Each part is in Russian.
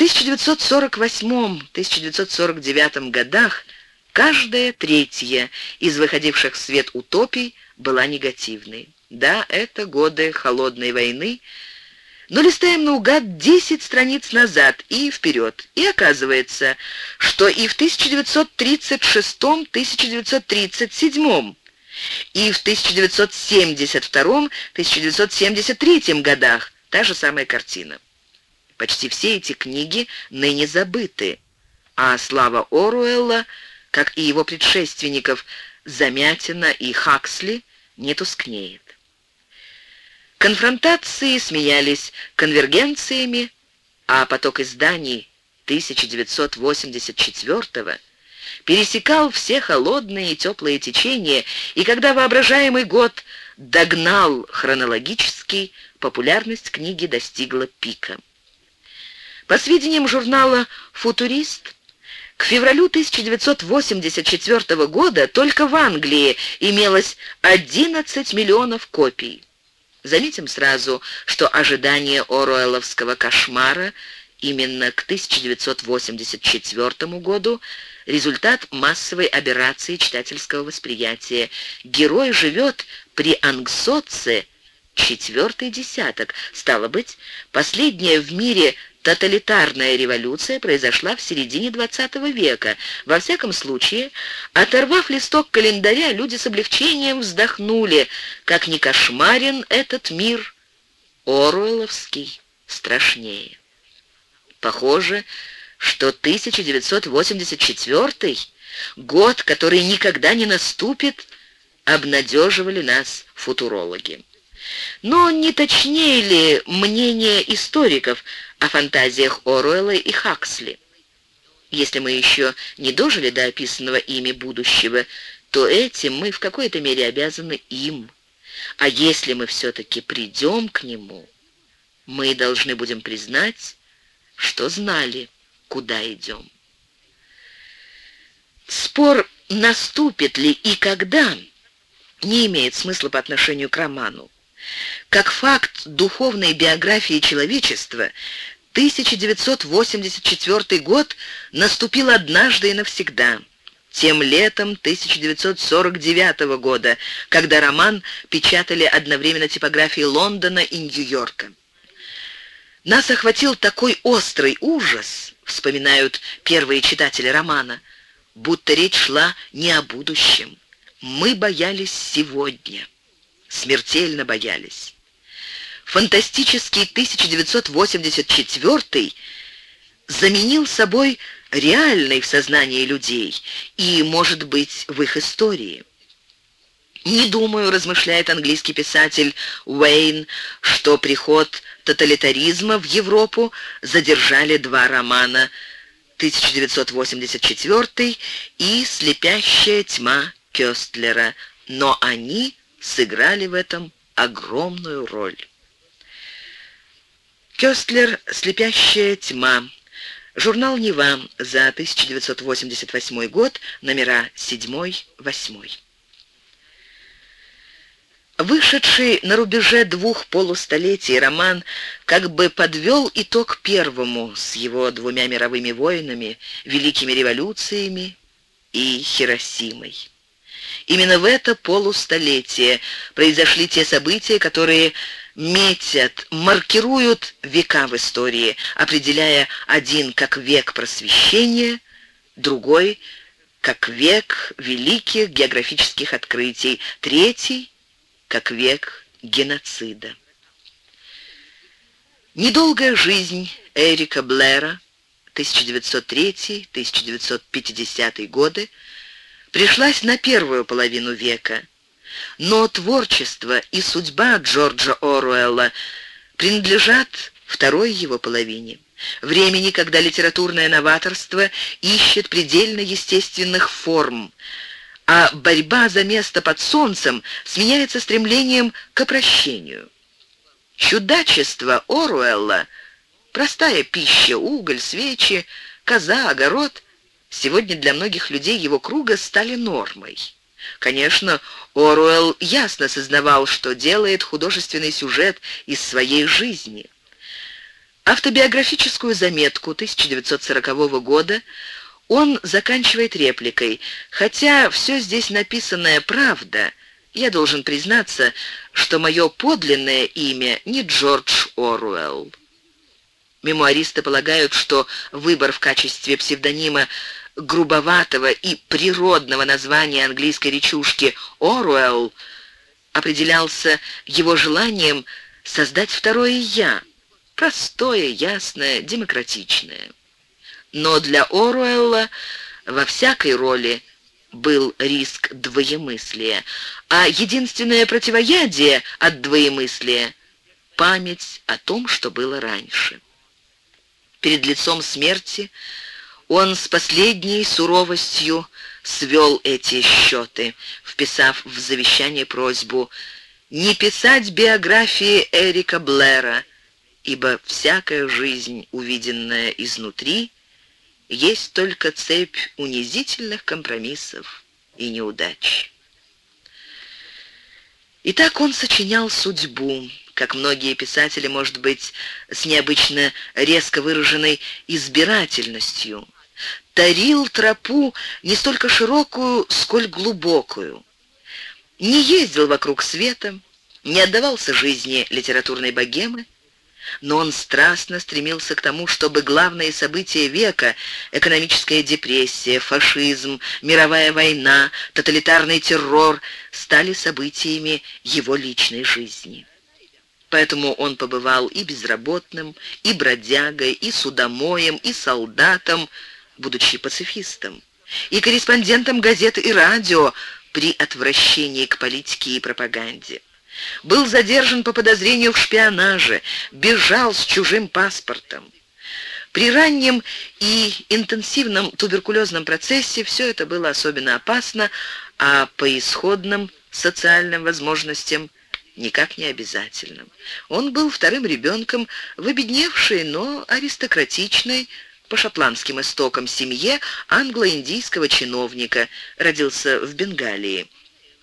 В 1948-1949 годах каждая третья из выходивших в свет утопий была негативной. Да, это годы холодной войны, но листаем наугад 10 страниц назад и вперед, и оказывается, что и в 1936-1937 и в 1972-1973 годах та же самая картина. Почти все эти книги ныне забыты, а слава Оруэлла, как и его предшественников Замятина и Хаксли, не тускнеет. Конфронтации смеялись конвергенциями, а поток изданий 1984 пересекал все холодные и теплые течения, и когда воображаемый год догнал хронологически, популярность книги достигла пика. По сведениям журнала «Футурист», к февралю 1984 года только в Англии имелось 11 миллионов копий. Заметим сразу, что ожидание Оруэлловского кошмара именно к 1984 году результат массовой аберрации читательского восприятия. Герой живет при Ангсоце четвертый десяток. Стало быть, последняя в мире Тоталитарная революция произошла в середине XX века. Во всяком случае, оторвав листок календаря, люди с облегчением вздохнули, как не кошмарен этот мир, Оруэлловский страшнее. Похоже, что 1984 год, который никогда не наступит, обнадеживали нас футурологи. Но не точнее ли мнение историков о фантазиях Оруэлла и Хаксли? Если мы еще не дожили до описанного ими будущего, то этим мы в какой-то мере обязаны им. А если мы все-таки придем к нему, мы должны будем признать, что знали, куда идем. Спор, наступит ли и когда, не имеет смысла по отношению к роману. Как факт духовной биографии человечества, 1984 год наступил однажды и навсегда. Тем летом 1949 года, когда роман печатали одновременно типографии Лондона и Нью-Йорка. Нас охватил такой острый ужас, вспоминают первые читатели романа, будто речь шла не о будущем. Мы боялись сегодня смертельно боялись. Фантастический 1984 заменил собой реальный в сознании людей и, может быть, в их истории. Не думаю, размышляет английский писатель Уэйн, что приход тоталитаризма в Европу задержали два романа 1984 и «Слепящая тьма» Кёстлера, но они сыграли в этом огромную роль. Кёстлер «Слепящая тьма». Журнал «Нева» за 1988 год, номера 7-8. Вышедший на рубеже двух полустолетий роман как бы подвел итог первому с его двумя мировыми войнами, великими революциями и Хиросимой. Именно в это полустолетие произошли те события, которые метят, маркируют века в истории, определяя один как век просвещения, другой как век великих географических открытий, третий как век геноцида. Недолгая жизнь Эрика Блэра 1903-1950 годы пришлась на первую половину века. Но творчество и судьба Джорджа Оруэлла принадлежат второй его половине. Времени, когда литературное новаторство ищет предельно естественных форм, а борьба за место под солнцем сменяется стремлением к опрощению. Чудачество Оруэлла — простая пища, уголь, свечи, коза, огород — Сегодня для многих людей его круга стали нормой. Конечно, Оруэлл ясно сознавал, что делает художественный сюжет из своей жизни. Автобиографическую заметку 1940 года он заканчивает репликой «Хотя все здесь написанное правда», я должен признаться, что мое подлинное имя не Джордж Оруэлл. Мемуаристы полагают, что выбор в качестве псевдонима грубоватого и природного названия английской речушки Оруэлл определялся его желанием создать второе «я», простое, ясное, демократичное. Но для Оруэлла во всякой роли был риск двоемыслия, а единственное противоядие от двоемыслия — память о том, что было раньше. Перед лицом смерти он с последней суровостью свел эти счеты, вписав в завещание просьбу не писать биографии Эрика Блэра, ибо всякая жизнь, увиденная изнутри, есть только цепь унизительных компромиссов и неудач. И так он сочинял судьбу, как многие писатели, может быть, с необычно резко выраженной избирательностью, тарил тропу не столько широкую, сколь глубокую, не ездил вокруг света, не отдавался жизни литературной богемы, но он страстно стремился к тому, чтобы главные события века — экономическая депрессия, фашизм, мировая война, тоталитарный террор — стали событиями его личной жизни. Поэтому он побывал и безработным, и бродягой, и судомоем, и солдатом, будучи пацифистом, и корреспондентом газет и радио при отвращении к политике и пропаганде был задержан по подозрению в шпионаже, бежал с чужим паспортом. При раннем и интенсивном туберкулезном процессе все это было особенно опасно, а по исходным социальным возможностям никак не обязательным. Он был вторым ребенком в обедневшей, но аристократичной, по шотландским истокам семье англо-индийского чиновника, родился в Бенгалии.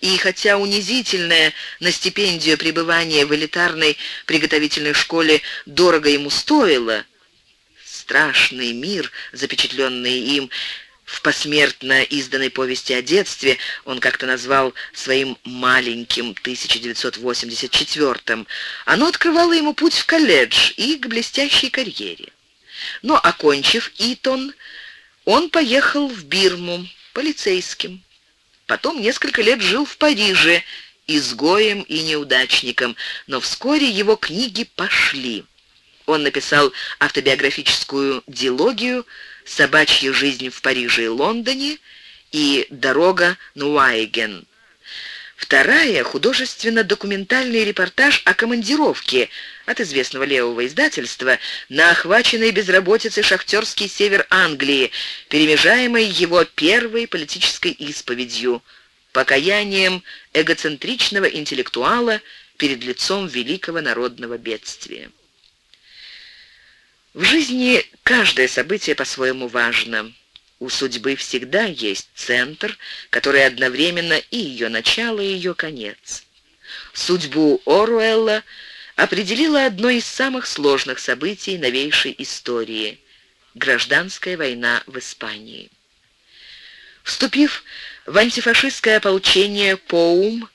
И хотя унизительное на стипендию пребывание в элитарной приготовительной школе дорого ему стоило, страшный мир, запечатленный им в посмертно изданной повести о детстве, он как-то назвал своим «маленьким» 1984-м, оно открывало ему путь в колледж и к блестящей карьере. Но, окончив Итон, он поехал в Бирму полицейским. Потом несколько лет жил в Париже, изгоем и неудачником, но вскоре его книги пошли. Он написал автобиографическую дилогию «Собачья жизнь в Париже и Лондоне» и «Дорога на Уайген». Вторая — художественно-документальный репортаж о командировке от известного левого издательства на охваченный безработицей шахтерский север Англии, перемежаемый его первой политической исповедью, покаянием эгоцентричного интеллектуала перед лицом великого народного бедствия. В жизни каждое событие по-своему важно. У судьбы всегда есть центр, который одновременно и ее начало, и ее конец. Судьбу Оруэлла определила одно из самых сложных событий новейшей истории – гражданская война в Испании. Вступив в антифашистское ополчение ПОУМ,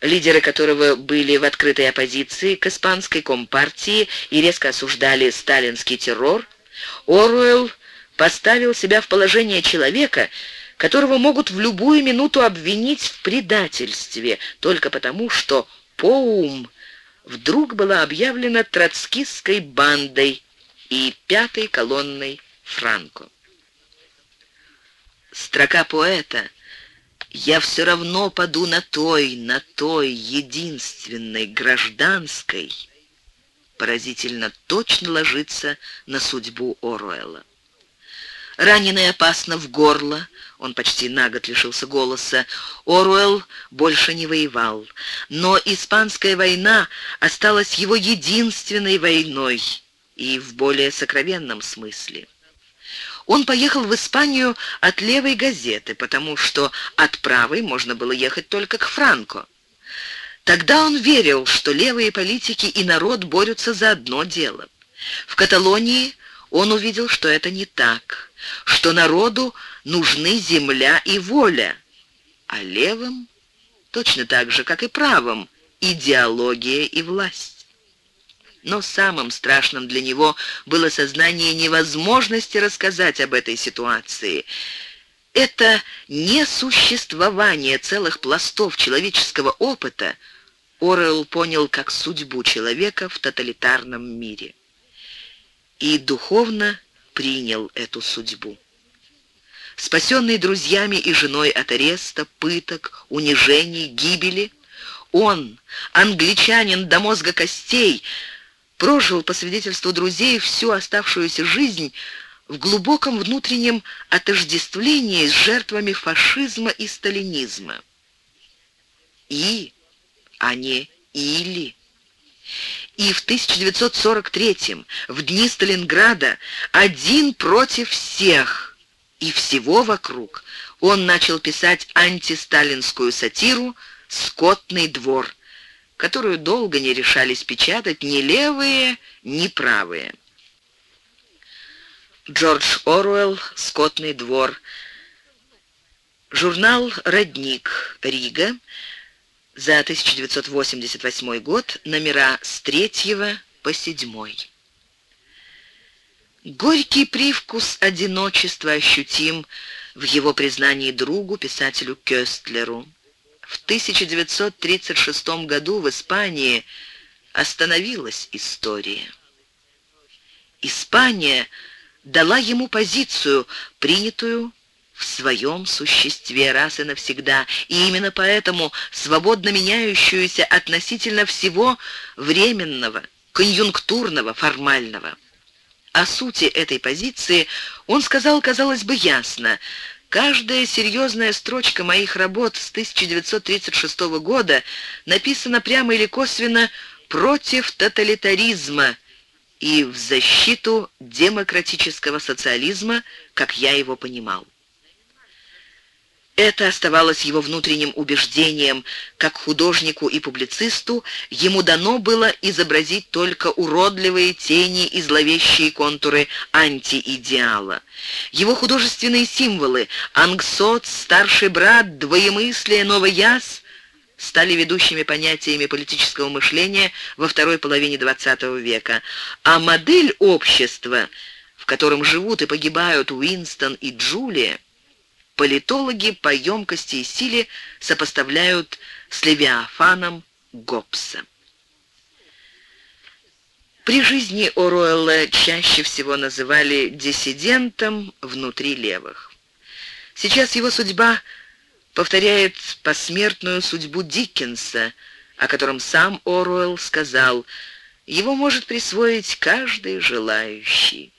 лидеры которого были в открытой оппозиции к испанской компартии и резко осуждали сталинский террор, Оруэлл поставил себя в положение человека, которого могут в любую минуту обвинить в предательстве, только потому, что Поум вдруг была объявлена троцкистской бандой и пятой колонной Франко. Строка поэта «Я все равно паду на той, на той единственной гражданской» поразительно точно ложится на судьбу Оруэлла. Раненый опасно в горло, он почти на год лишился голоса, Оруэлл больше не воевал. Но Испанская война осталась его единственной войной и в более сокровенном смысле. Он поехал в Испанию от левой газеты, потому что от правой можно было ехать только к Франко. Тогда он верил, что левые политики и народ борются за одно дело. В Каталонии он увидел, что это не так, что народу нужны земля и воля, а левым, точно так же, как и правым, идеология и власть. Но самым страшным для него было сознание невозможности рассказать об этой ситуации. Это несуществование целых пластов человеческого опыта Орел понял как судьбу человека в тоталитарном мире. И духовно принял эту судьбу. Спасенный друзьями и женой от ареста, пыток, унижений, гибели, он, англичанин до мозга костей, прожил, по свидетельству друзей, всю оставшуюся жизнь в глубоком внутреннем отождествлении с жертвами фашизма и сталинизма. И, а не или. И в 1943 в дни Сталинграда, один против всех и всего вокруг, он начал писать антисталинскую сатиру «Скотный двор», которую долго не решались печатать ни левые, ни правые. Джордж Оруэлл, «Скотный двор», журнал «Родник», Рига, за 1988 год, номера с 3 по 7. Горький привкус одиночества ощутим в его признании другу, писателю Кёстлеру. В 1936 году в Испании остановилась история. Испания дала ему позицию, принятую в своем существе раз и навсегда, и именно поэтому свободно меняющуюся относительно всего временного, конъюнктурного, формального. О сути этой позиции он сказал, казалось бы, ясно. Каждая серьезная строчка моих работ с 1936 года написана прямо или косвенно против тоталитаризма и в защиту демократического социализма, как я его понимал. Это оставалось его внутренним убеждением. Как художнику и публицисту ему дано было изобразить только уродливые тени и зловещие контуры антиидеала. Его художественные символы «Ангсот», «Старший брат», «Двоемыслие», «Новый яс» стали ведущими понятиями политического мышления во второй половине XX века, а модель общества, в котором живут и погибают Уинстон и Джулия, политологи по емкости и силе сопоставляют с Левиафаном Гоббса. При жизни Оруэлла чаще всего называли диссидентом внутри левых. Сейчас его судьба повторяет посмертную судьбу Диккенса, о котором сам Оруэлл сказал, его может присвоить каждый желающий.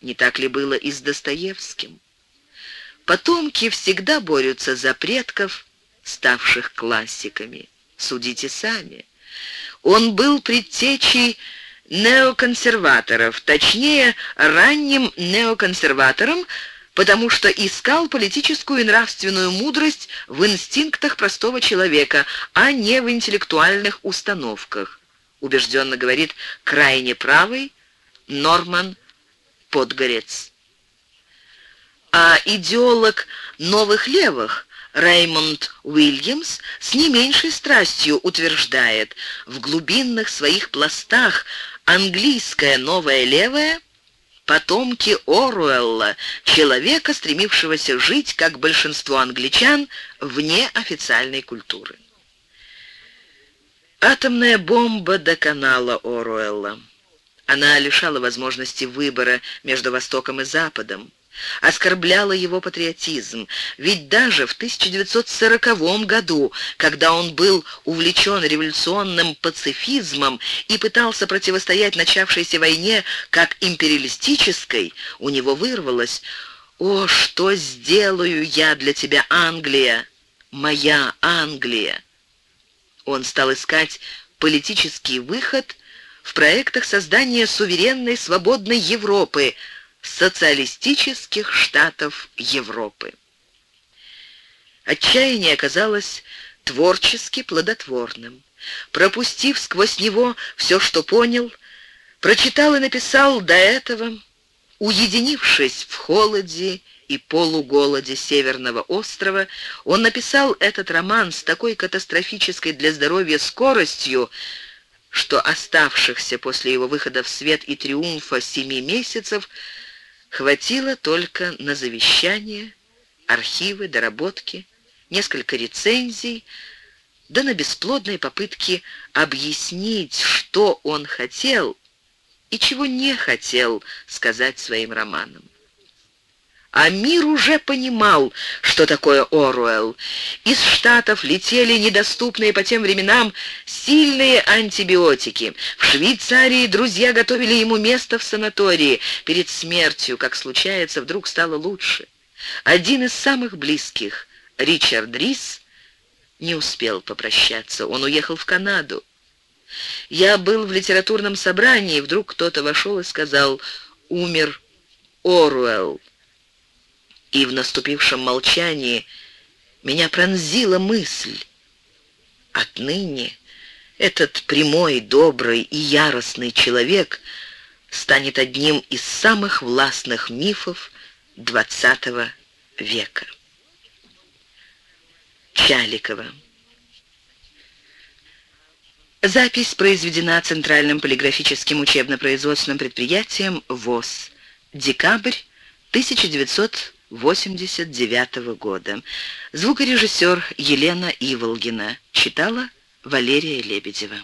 Не так ли было и с Достоевским? Потомки всегда борются за предков, ставших классиками. Судите сами. Он был предтечей неоконсерваторов, точнее, ранним неоконсерватором, потому что искал политическую и нравственную мудрость в инстинктах простого человека, а не в интеллектуальных установках, убежденно говорит крайне правый Норман Подгорец а идеолог новых левых Реймонд Уильямс с не меньшей страстью утверждает, в глубинных своих пластах английская новая левая потомки Оруэлла, человека, стремившегося жить, как большинство англичан, вне официальной культуры. Атомная бомба доконала Оруэлла. Она лишала возможности выбора между Востоком и Западом оскорбляла его патриотизм. Ведь даже в 1940 году, когда он был увлечен революционным пацифизмом и пытался противостоять начавшейся войне как империалистической, у него вырвалось «О, что сделаю я для тебя, Англия, моя Англия!» Он стал искать политический выход в проектах создания суверенной свободной Европы – социалистических штатов Европы. Отчаяние оказалось творчески плодотворным. Пропустив сквозь него все, что понял, Прочитал и написал до этого, уединившись в холоде и полуголоде Северного острова, он написал этот роман с такой катастрофической для здоровья скоростью, что оставшихся после его выхода в свет и триумфа семи месяцев хватило только на завещание, архивы, доработки, несколько рецензий, да на бесплодные попытки объяснить, что он хотел и чего не хотел сказать своим романом. А мир уже понимал, что такое Оруэлл. Из Штатов летели недоступные по тем временам сильные антибиотики. В Швейцарии друзья готовили ему место в санатории. Перед смертью, как случается, вдруг стало лучше. Один из самых близких, Ричард Рис, не успел попрощаться. Он уехал в Канаду. Я был в литературном собрании, и вдруг кто-то вошел и сказал «Умер Оруэлл» и в наступившем молчании меня пронзила мысль. Отныне этот прямой, добрый и яростный человек станет одним из самых властных мифов XX века. Чаликова Запись произведена Центральным полиграфическим учебно-производственным предприятием ВОЗ. Декабрь 1900 89 года. Звукорежиссер Елена Иволгина. Читала Валерия Лебедева.